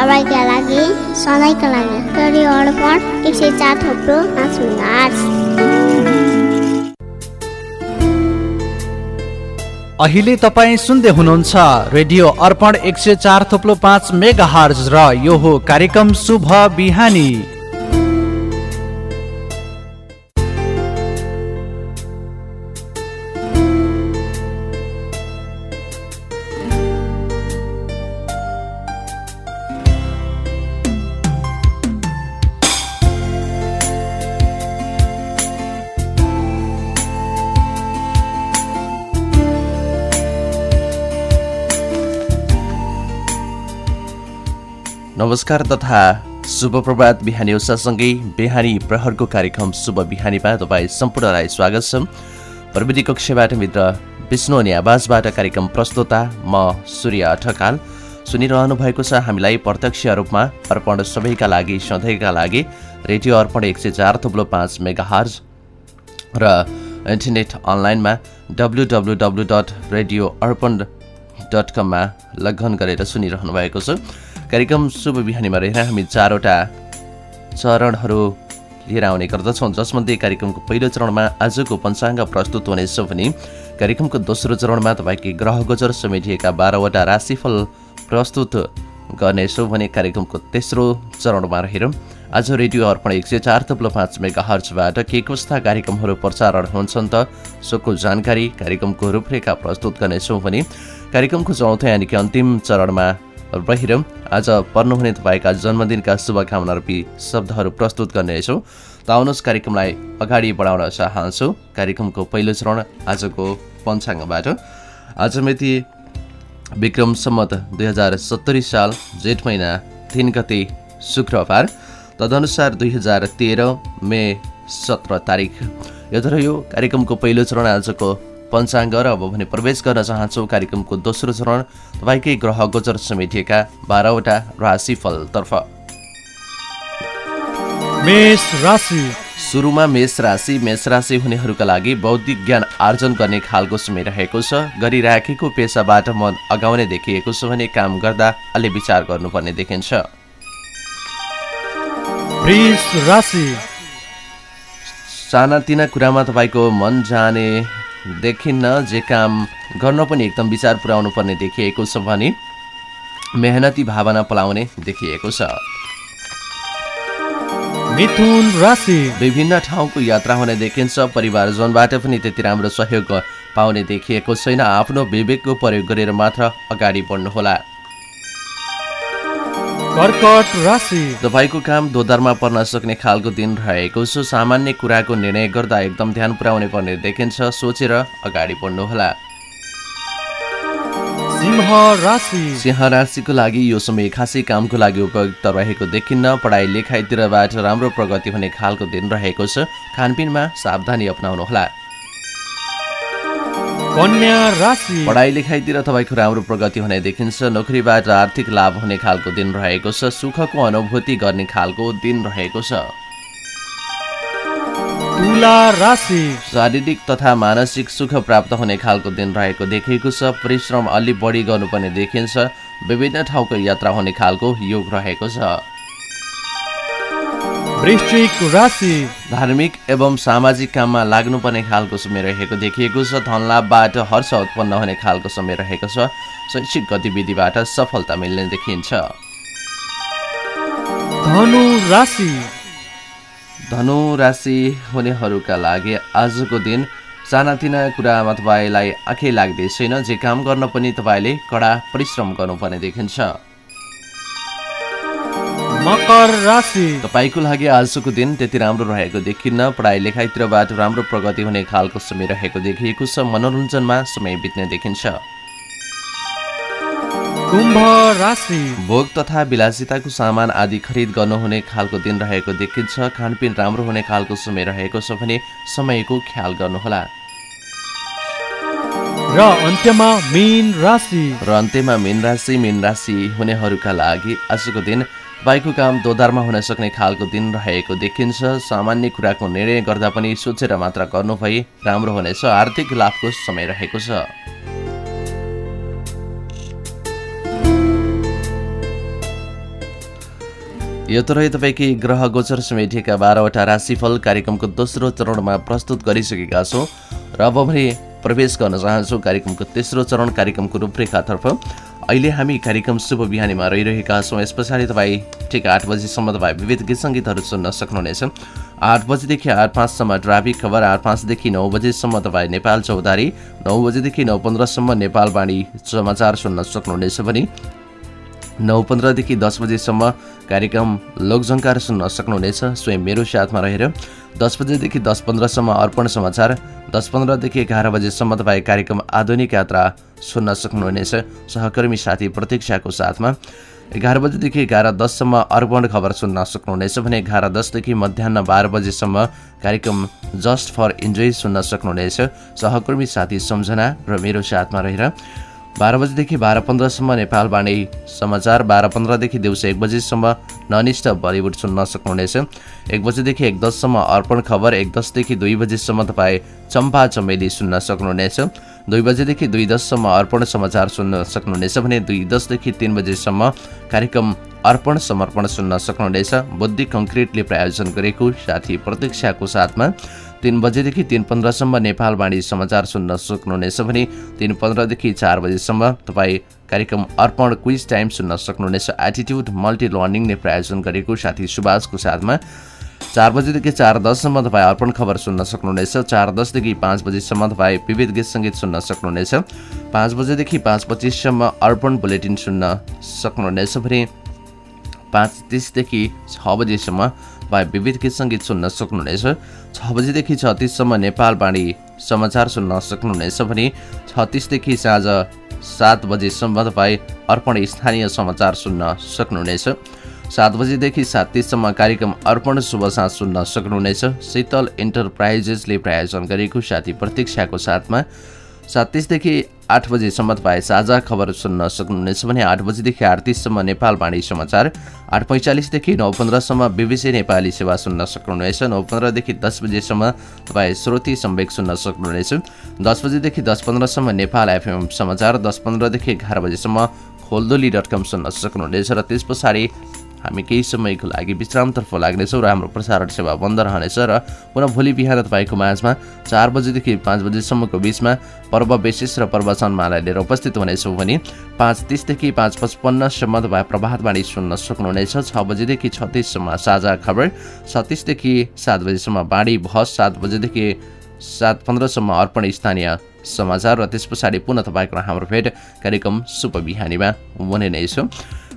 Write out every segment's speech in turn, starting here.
सबैका लागि सधैँका लागि। रेडियो अर्पण एक सय चार थोप्रो अहिले तपाईँ सुन्दै हुनुहुन्छ रेडियो अर्पण एक सय चार थोप्लो पाँच मेगा हर्ज र यो हो कार्यक्रम शुभ बिहानी। नमस्कार तथा शुभ प्रभात बिहानी उषासँगै बिहानी प्रहरको कार्यक्रम शुभ बिहानीमा तपाईँ सम्पूर्णलाई स्वागत छ। प्रविधि कक्षबाट मित्र विष्णु अनि आवाजबाट कार्यक्रम प्रस्तुता म सूर्य ठकाल सुनिरहनु भएको छ हामीलाई प्रत्यक्ष रूपमा अर्पण सबैका लागि सधैँका लागि रेडियो अर्पण एक सय चार थुप्लो पाँच मेगा हर्ज र इन्टरनेट अनलाइनमा W W W dot radio Arpan dot कममा लगन गरेर सुनिरहनु भएको छ। कार्यक्रम शुभ बिहानीमा रहेर हामी चारवटा चरणहरू लिएर आउने गर्दछौँ। जसमध्ये कार्यक्रमको पहिलो चरणमा आजको पञ्चाङ्ग प्रस्तुत हुनेछ भने कार्यक्रमको दोस्रो चरणमा तपाईँकै ग्रह गोचर समेटिएका बाह्रवटा राशिफल प्रस्तुत गर्नेछौँ भने कार्यक्रमको तेस्रो चरणमा रहेर। आज रेडियो अर्पण एक सय चार तब्लो पाँच मेगा हर्चबाट के कस्ता कार्यक्रमहरू प्रसारण हुन्छन् त सोको जानकारी कार्यक्रमको रूपरेखा प्रस्तुत गर्नेछौँ भने कार्यक्रमको चौथो यानि कि अन्तिम चरणमा रहेर आज पर्नुहुने तपाईँका जन्मदिनका शुभकामना रूपी शब्दहरू प्रस्तुत गर्नेछौँ। त आउनुहोस् कार्यक्रमलाई अगाडि बढाउन चाहन्छु। कार्यक्रमको पहिलो चरण आजको पञ्चाङ्गबाट। आज मिति विक्रम सम्मत दुई हजार सत्तरी साल जेठ महिना तिन गते शुक्रबार। तदनुसार दुई हजार तेह्र मे सत्र तारिक यो रह्यो कार्यक्रमको पहिलो चरण आजको पञ्चाङ्ग र अब भने प्रवेश गर्न चाहन्छौँ कार्यक्रमको दोस्रो चरण तपाईँकै ग्रह गोचर समेटिएका बाह्रवटा राशिफलतर्फ। मेष राशि। सुरुमा मेष राशि मेष राशि हुनेहरूका लागि बौद्धिक ज्ञान आर्जन गर्ने खालको समय रहेको छ। गरिराखेको पेसाबाट मन अगाउने देखिएको छ भने काम गर्दा अलि विचार गर्नुपर्ने देखिन्छ। सानातिना कुरामा तपाईँको मन जाने देखिन्न जे काम गर्न पनि एकदम विचार पुर्याउनु पर्ने देखिएको छ भने मेहनती भावना पलाउने देखिएको छ। मिथुन राशि। विभिन्न ठाउँको यात्रा हुने देखिन्छ परिवारजनबाट पनि त्यति राम्रो सहयोग पाउने देखिएको छैन आफ्नो विवेकको प्रयोग गरेर मात्र अगाडि बढ्नुहोला। कर्कट राशि। तपाईँको काम दोधारमा पर्न सक्ने खालको दिन रहेको छ। सामान्य कुराको निर्णय गर्दा एकदम ध्यान पुर्याउने पर्ने देखिन्छ। सोचेर अगाडि बढ्नुहोला। सिंह राशि। सिंह राशिको लागि यो समय खासै कामको लागि उपयुक्त रहेको देखिन्न। पढाइ लेखाइतिरबाट राम्रो प्रगति हुने खालको दिन रहेको छ। खानपिनमा सावधानी अप्नाउनुहोला। पढाइ लेखाइतिर तपाईँको राम्रो प्रगति हुने देखिन्छ। नोकरीबाट आर्थिक लाभ हुने खालको दिन रहेको छ। सुखको अनुभूति गर्ने खालको दिन रहेको छ। तुला राशि। शारीरिक तथा मानसिक सुख प्राप्त हुने खालको दिन रहेको देखिएको छ। परिश्रम अलि बढी गर्नुपर्ने देखिन्छ। विभिन्न ठाउँको यात्रा हुने खालको योग रहेको छ। वृश्चिक राशि। धार्मिक एवं सामाजिक काममा लाग्नुपर्ने खालको समय रहेको देखिएको छ। धनलाभबाट हर्ष उत्पन्न हुने खालको समय रहेको छ। शैक्षिक गतिविधिबाट सफलता मिल्ने देखिन्छ। धनु राशि। धनु राशि हुनेहरूका लागि आजको दिन सानातिना कुरामा तपाईँलाई आँखै लाग्दै छैन। जे काम गर्न पनि तपाईँले कडा परिश्रम गर्नुपर्ने देखिन्छ। मकर राशि। तपाईँको लागि आजको दिन त्यति राम्रो रहेको देखिन्न पढाइ लेखाइतिरबाट राम्रो प्रगति हुने खालको समय रहेको देखिएको छ। मनोरञ्जनमा समय बित्ने देखिन्छ। कुम्भ राशि। भोग तथा विलासिताको सामान आदि खरिद गर्नुहुने खालको दिन रहेको देखिन्छ। खानपिन राम्रो हुने खालको समय रहेको छ भने समयको ख्याल गर्नुहोला। र अन्त्यमा मीन राशि। र अन्त्यमा मीन राशि मीन राशि हुनेहरूका लागि आजको दिन बाइकको काम दोधारमा हुन सक्ने खालको दिन रहेको देखिन्छ। सामान्य कुराको निर्णय गर्दा पनि सोचेर मात्र गर्नु भए राम्रो हुनेछ। आर्थिक लाभको समय रहेको छ। यो त रह्यो तपाईँकै ग्रह गोचर समेटिएका बाह्रवटा राशिफल कार्यक्रमको दोस्रो चरणमा प्रस्तुत गरिसकेका छौँ। र अब भने प्रवेश गर्न चाहन्छौँ कार्यक्रमको तेस्रो चरण कार्यक्रमको रूपरेखातर्फ। अहिले हामी कार्यक्रम शुभ बिहानीमा रहिरहेका छौँ। यस पछाडि तपाईँ ठिक आठ बजीसम्म तपाईँ विविध गीत सङ्गीतहरू सुन्न सक्नुहुनेछ। आठ बजीदेखि आठ पाँचसम्म ट्राफिक खबर आठ पाँचदेखि नौ बजीसम्म तपाईँ नेपाल चौधारी नौ बजीदेखि नौ पन्ध्रसम्म नेपालवाणी समाचार सुन्न सक्नुहुनेछ भने नौ पन्ध्रदेखि दस बजीसम्म कार्यक्रम लोकझङ्कार सुन्न सक्नुहुनेछ। स्वयं मेरो साथमा रहेर दस बजेदेखि दस पन्ध्रसम्म अर्पण समाचार दस पन्ध्रदेखि एघार बजेसम्म तपाईँ कार्यक्रम आधुनिक यात्रा सुन्न सक्नुहुनेछ। सहकर्मी साथी प्रतीक्षाको साथमा एघार बजेदेखि एघार दससम्म अर्पण खबर सुन्न सक्नुहुनेछ भने एघार दसदेखि मध्याह बाह्र बजेसम्म कार्यक्रम जस्ट फर इन्जोय सुन्न सक्नुहुनेछ। सहकर्मी साथी सम्झना र मेरो साथमा रहेर बाह्र बजीदेखि बाह्र पन्ध्रसम्म नेपालवाणी समाचार बाह्र पन्ध्रदेखि दिउँसो एक बजीसम्म ननिष्ठ बलिउड सुन्न सक्नुहुनेछ। एक बजीदेखि एक दससम्म अर्पण खबर एक दसदेखि दुई बजीसम्म तपाईँ चम्पा चमेली सुन्न सक्नुहुनेछ। दुई बजेदेखि दुई दससम्म अर्पण समाचार सुन्न सक्नुहुनेछ भने दुई दसदेखि तिन बजेसम्म कार्यक्रम अर्पण समर्पण सुन्न सक्नुहुनेछ। बुद्धि कङ्क्रिटले प्रायोजन गरेको साथी प्रतीक्षाको साथमा तिन बजेदेखि तिन पन्ध्रसम्म नेपालवाणी समाचार सुन्न सक्नुहुनेछ भने तिन पन्ध्रदेखि चार बजेसम्म तपाईँ कार्यक्रम अर्पण क्विज टाइम सुन्न सक्नुहुनेछ। एटिट्युड मल्टी लर्निङले प्रायोजन गरेको साथी सुभाषको साथमा चार बजीदेखि चार दससम्म तपाईँ अर्पण खबर सुन्न सक्नुहुनेछ। चार दसदेखि पाँच बजीसम्म तपाईँ विविध गीत सङ्गीत सुन्न सक्नुहुनेछ। पाँच बजेदेखि पाँच पच्चिससम्म अर्पण बुलेटिन सुन्न सक्नुहुनेछ भने पाँच तिसदेखि छ बजीसम्म तपाईँ विविध गीत सङ्गीत सुन्न सक्नुहुनेछ। छ बजीदेखि छत्तिससम्म नेपालवाणी समाचार सुन्न सक्नुहुनेछ भने छत्तिसदेखि साँझ सात बजीसम्म तपाईँ अर्पण स्थानीय समाचार सुन्न सक्नुहुनेछ। सात बजीदेखि सात तिससम्म कार्यक्रम अर्पण शुभ साँझ सुन्न सक्नुहुनेछ। शीतल इन्टरप्राइजेसले प्रायोजन गरेको साथी प्रतीक्षाको साथमा सात तिसदेखि आठ बजीसम्म तपाईँ साझा खबर सुन्न सक्नुहुनेछ भने आठ बजीदेखि आठ तिससम्म नेपालवाणी समाचार। आठ पैँचालिसदेखि नौ पन्ध्रसम्म बिबिसी नेपाली सेवा सुन्न सक्नुहुनेछ। नौ पन्ध्रदेखि दस बजीसम्म तपाईँ श्रोती सम्वेक सुन्न सक्नुहुनेछ। दस बजीदेखि दस पन्ध्रसम्म नेपाल एफएम समाचार। दस पन्ध्रदेखि एघार बजीसम्म खोलदोली डट कम सुन्न सक्नुहुनेछ र त्यस पछाडि हामी केही समयको लागि विश्रामतर्फ लाग्नेछौँ र हाम्रो प्रसारण सेवा बन्द रहनेछ र पुनः भोलि बिहान तपाईँको माझमा चार बजीदेखि पाँच बजीसम्मको बिचमा पर्व विशेष र प्रवचनमालाई लिएर उपस्थित हुनेछौँ भने पाँच तिसदेखि पाँच पचपन्नसम्म तपाईँ प्रभातवाणी सुन्न सक्नुहुनेछ। छ बजीदेखि छत्तिससम्म साझा खबर छत्तिसदेखि सात बजीसम्म बाढी भस सात बजेदेखि सात पन्ध्रसम्म अर्पण स्थानीय समाचार र त्यस पछाडि पुनः तपाईँको हाम्रो भेट कार्यक्रम शुभ बिहानीमा हुने नै छ।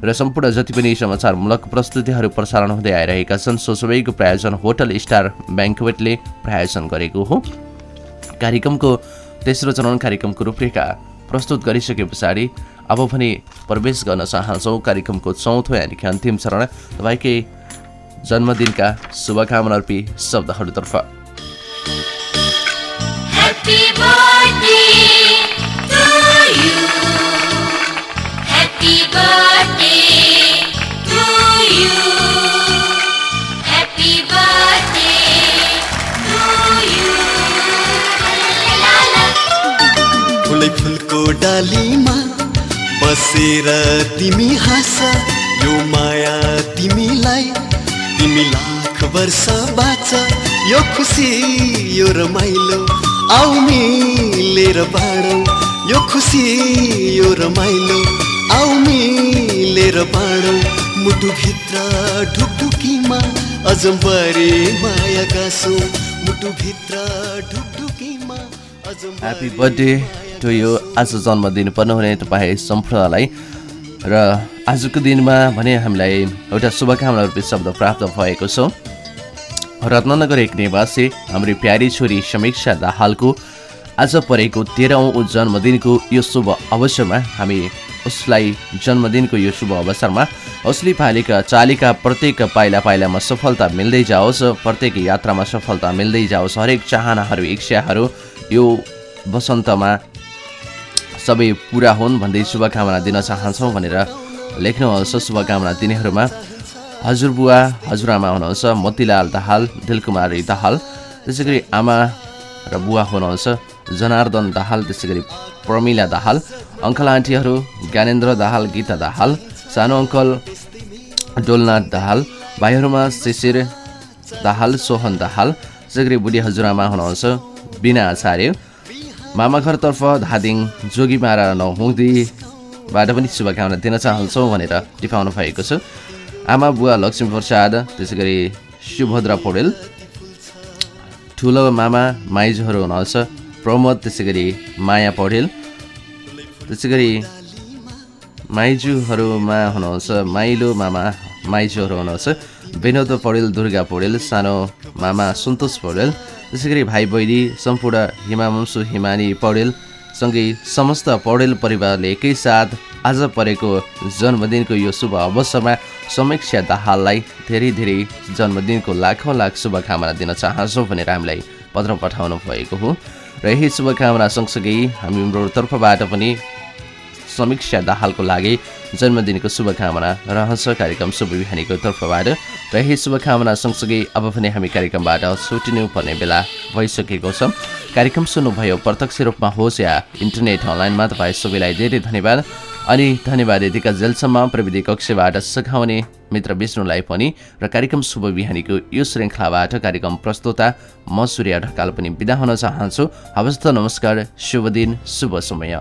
र सम्पूर्ण जति पनि समाचारमूलक प्रस्तुतिहरू प्रसारण हुँदै आइरहेका छन् सो सबैको प्रायोजन होटल स्टार ब्याङ्कवेटले प्रायोजन गरेको हो। कार्यक्रमको तेस्रो चरण कार्यक्रमको रूपरेखा प्रस्तुत गरिसके पछाडि अब पनि प्रवेश गर्न चाहन्छौँ। कार्यक्रमको चौथो यानि अन्तिम चरण तपाईँकै जन्मदिनका शुभकामना रूपी शब्दहरूतर्फ। Happy birthday. डालीमा बसेर तिमी हाँस यो माया तिमीलाई। तिमी लाख वर्ष बाँच यो खुसी यो रमाइलो। आउ मिलेर बाँडौ यो खुसी यो रमाइलो। आउ मिलेर बाँडौ मुटुभित्र ढुकढुकीमा अजम्बरे माया गाँसौ मुटुभित्र ढुकढुकीमा ह्याप्पी बर्थडे टु यो आज जन्मदिन पर्नु हुने तपाईँ सम्पूर्णलाई र आजको दिनमा भने हामीलाई एउटा शुभकामना रूपी शब्द प्राप्त भएको छ। रत्ननगर एक निवासी हाम्रो प्यारी छोरी समीक्षा दाहालको आज परेको तेह्रौँ जन्मदिनको यो शुभ अवसरमा हामी उसलाई जन्मदिनको यो शुभ अवसरमा उसले पालेका चालीका प्रत्येक पाइला पाइलामा सफलता मिल्दै जाओस् प्रत्येक यात्रामा सफलता मिल्दै जाओस् हरेक चाहनाहरू इच्छाहरू यो वसन्तमा सबै पुरा हुन् भन्दै शुभकामना दिन चाहन्छौँ भनेर लेख्नुहुन्छ शुभकामना दिनेहरूमा हजुरबुवा हजुरआमा हुनुहुन्छ मोतीलाल दाहाल दिलकुमारी दाहाल त्यसै गरी आमा र बुवा हुनुहुन्छ। जनार्दन दाहाल त्यसै गरी प्रमिला दाहाल अङ्कल आन्टीहरू ज्ञानेन्द्र दाहाल गीता दाहाल सानो अङ्कल डोलनाथ दाहाल भाइहरूमा शिशिर दाहाल सोहन दाहाल त्यसै गरी बुढी हजुरआमा हुनुहुन्छ बिना आचार्य मामा घरतर्फ धादिङ जोगीमारा नौहुदीबाट पनि शुभकामना दिन चाहन्छौँ भनेर टिपाउनु भएको छ। आमा बुवा लक्ष्मी प्रसाद त्यसै गरी सुभद्रा पौडेल ठुलो मामा माइजूहरू हुनुहुन्छ। प्रमोद त्यसै गरी माया पौडेल त्यसै गरी माइजूहरूमा हुनुहुन्छ माइलो मामा माइजूहरू हुनुहुन्छ विनोद पौडेल दुर्गा पौडेल सानो मामा सन्तोष पौडेल त्यसै गरी भाइ बहिनी सम्पूर्ण हिमावंशु हिमानी पौडेल सँगै समस्त पौडेल परिवारले एकैसाथ आज परेको जन्मदिनको यो शुभ अवसरमा समीक्षा दाहाललाई धेरै धेरै जन्मदिनको लाखौँ लाख शुभकामना दिन चाहन्छौँ भनेर हामीलाई पत्र पठाउनु भएको हो। र यही शुभकामना सँगसँगै हाम्रो तर्फबाट पनि समीक्षा दाहालको लागि जन्मदिनको शुभकामना रहन्छ कार्यक्रम शुभ बिहानीको तर्फबाट र यही शुभकामना सँगसँगै अब पनि हामी कार्यक्रमबाट छुटिनु पर्ने बेला भइसकेको छ। कार्यक्रम सुन्नुभयो प्रत्यक्ष रूपमा होस् या इन्टरनेट अनलाइनमा तपाईँ सबैलाई धेरै धन्यवाद। अनि धन्यवाद यतिका जेलसम्म प्रविधि कक्षबाट सघाउने मित्र विष्णुलाई पनि र कार्यक्रम शुभ बिहानीको यो श्रृङ्खलाबाट कार्यक्रम प्रस्तुता म सूर्य ढकाल पनि बिदा हुन चाहन्छु। हवस् त नमस्कार शुभ दिन शुभ समय।